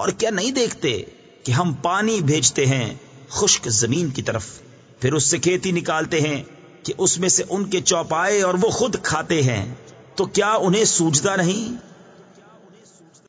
اور کیا نہیں دیکھتے کہ ہم پانی بھیجتے ہیں خشک زمین کی طرف؟ پھر اس سے کھیتی نکالتے ہیں کہ اس میں سے ان کے چوپائے اور وہ خود کھاتے ہیں، تو کیا انہیں سوجتا نہیں؟